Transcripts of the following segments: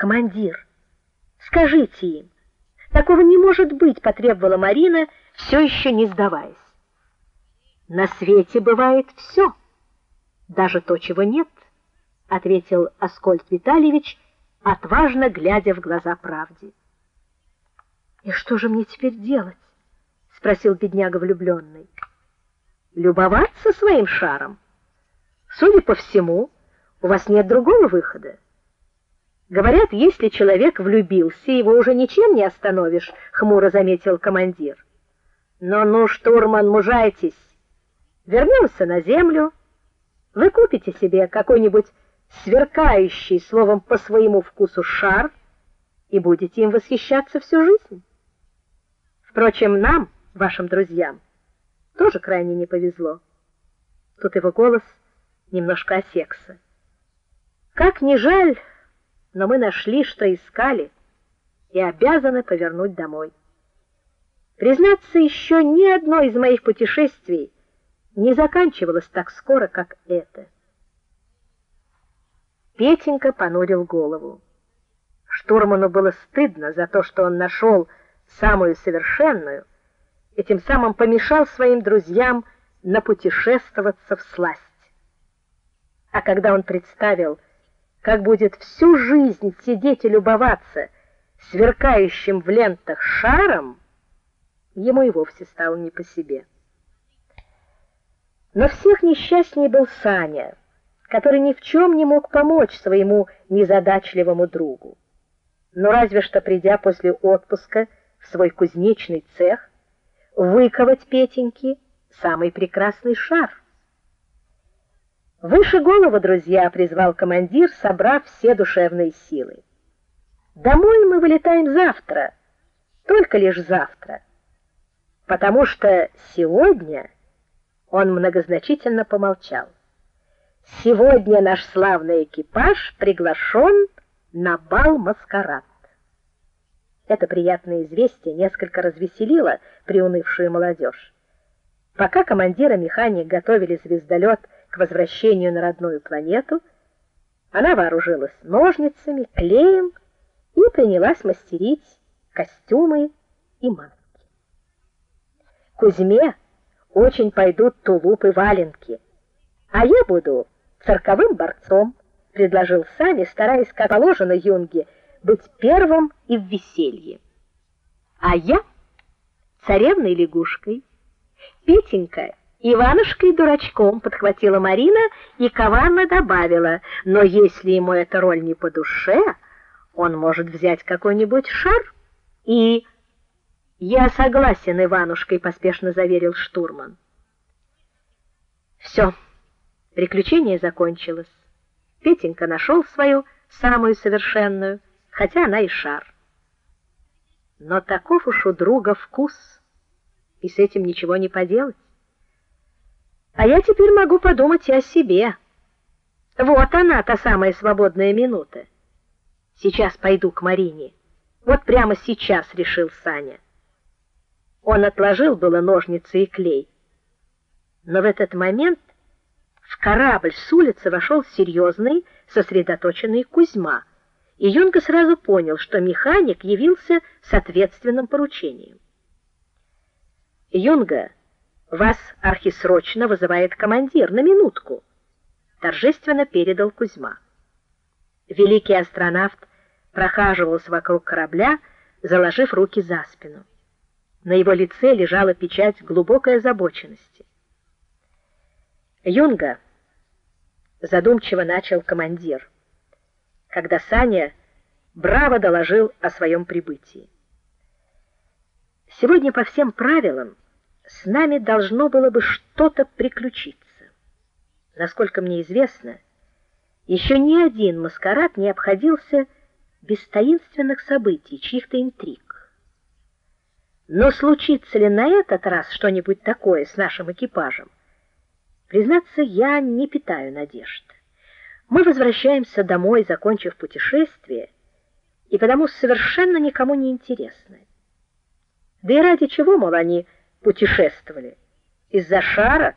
Командир, скажите им. Такого не может быть, потребовала Марина, все еще не сдаваясь. На свете бывает все, даже то, чего нет, ответил Аскольд Витальевич, отважно глядя в глаза правде. И что же мне теперь делать? спросил бедняга влюбленный. Любоваться своим шаром. Судя по всему, у вас нет другого выхода. Говорят, если человек влюбился, его уже ничем не остановишь, хмуро заметил командир. Но ну, штурман, мужайтесь. Вернемся на землю. Вы купите себе какой-нибудь сверкающий, словом, по своему вкусу шар и будете им восхищаться всю жизнь. Впрочем, нам, вашим друзьям, тоже крайне не повезло. Тут его голос немножко осекся. Как ни жаль, но мы нашли, что искали, и обязаны повернуть домой. Признаться, еще ни одно из моих путешествий не заканчивалось так скоро, как это. Петенька понурил голову. Штурману было стыдно за то, что он нашел самую совершенную и тем самым помешал своим друзьям напутешествоваться всласть. А когда он представил, как будет всю жизнь сидеть и любоваться сверкающим в лентах шаром, ему и вовсе стало не по себе. Но всех несчастней был Саня, который ни в чем не мог помочь своему незадачливому другу. Но разве что придя после отпуска в свой кузнечный цех, выковать Петеньке самый прекрасный шар. Выше голову, друзья, призвал командир, собрав все душевные силы. Домой мы вылетаем завтра, только лишь завтра. Потому что сегодня он многозначительно помолчал. Сегодня наш славный экипаж приглашен на бал-маскарад. Это приятное известие несколько развеселило приунывшую молодежь. Пока командир и механик готовили звездолет к возвращению на родную планету, она вооружилась ножницами, клеем и принялась мастерить костюмы и маски. Кузьме очень пойдут тулупы и валенки, а я буду цирковым борцом, предложил Сами, стараясь, как положено Юнге, быть первым и в веселье. А я царевной лягушкой, Петенька Иванушкой дурачком подхватила Марина и коварно добавила: "Но если ему эта роль не по душе, он может взять какой-нибудь шар и Я согласен, Иванушкой поспешно заверил штурман. Все, Приключение закончилось. Петенька нашел свою самую совершенную, хотя она и шар. Но таков уж у друга вкус, и с этим ничего не поделать. А я теперь могу подумать и о себе. Вот она, та самая свободная минута. Сейчас пойду к Марине. Вот прямо сейчас решил Саня. Он отложил было ножницы и клей. Но в этот момент в корабль с улицы вошел серьезный, сосредоточенный Кузьма. И Юнга сразу понял, что механик явился с ответственным поручением. Юнга вас архисрочно вызывает командир на минутку, торжественно передал Кузьма. Великий астронавт прохаживался вокруг корабля, заложив руки за спину. На его лице лежала печать глубокой озабоченности. Юнга задумчиво начал командир, когда Саня браво доложил о своем прибытии. Сегодня по всем правилам с нами должно было бы что-то приключиться. Насколько мне известно, еще ни один маскарад не обходился без таинственных событий, чьих-то интриг. Но случится ли на этот раз что-нибудь такое с нашим экипажем? Признаться, я не питаю надежд. Мы возвращаемся домой, закончив путешествие, и потому совершенно никому не интересны. Да и ради чего, мол, они путешествовали из-за шара,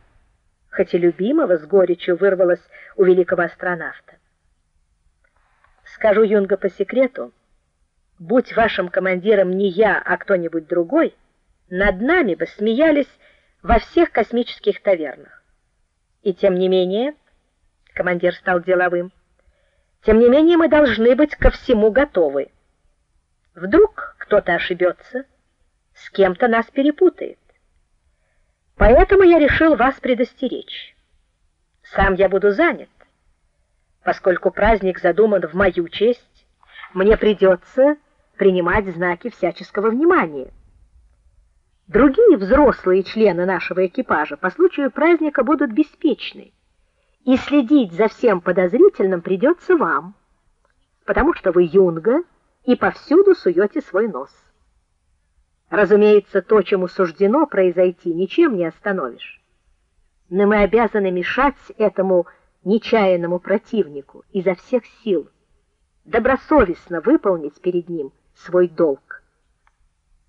хоть и любимого с горечью вырвалось у великого астронавта. Скажу Юнга по секрету, будь вашим командиром не я, а кто-нибудь другой, над нами бы смеялись во всех космических тавернах. И тем не менее, командир стал деловым. Тем не менее, мы должны быть ко всему готовы. Вдруг кто-то ошибется, с кем-то нас перепутает. Поэтому я решил вас предостеречь. Сам я буду занят. Поскольку праздник задуман в мою честь, мне придется принимать знаки всяческого внимания. Другие взрослые члены нашего экипажа по случаю праздника будут беспечны, и следить за всем подозрительным придется вам, потому что вы юнга и повсюду суете свой нос. Разумеется, то, чему суждено произойти, ничем не остановишь. Но мы обязаны мешать этому нечаянному противнику изо всех сил, добросовестно выполнить перед ним свой долг.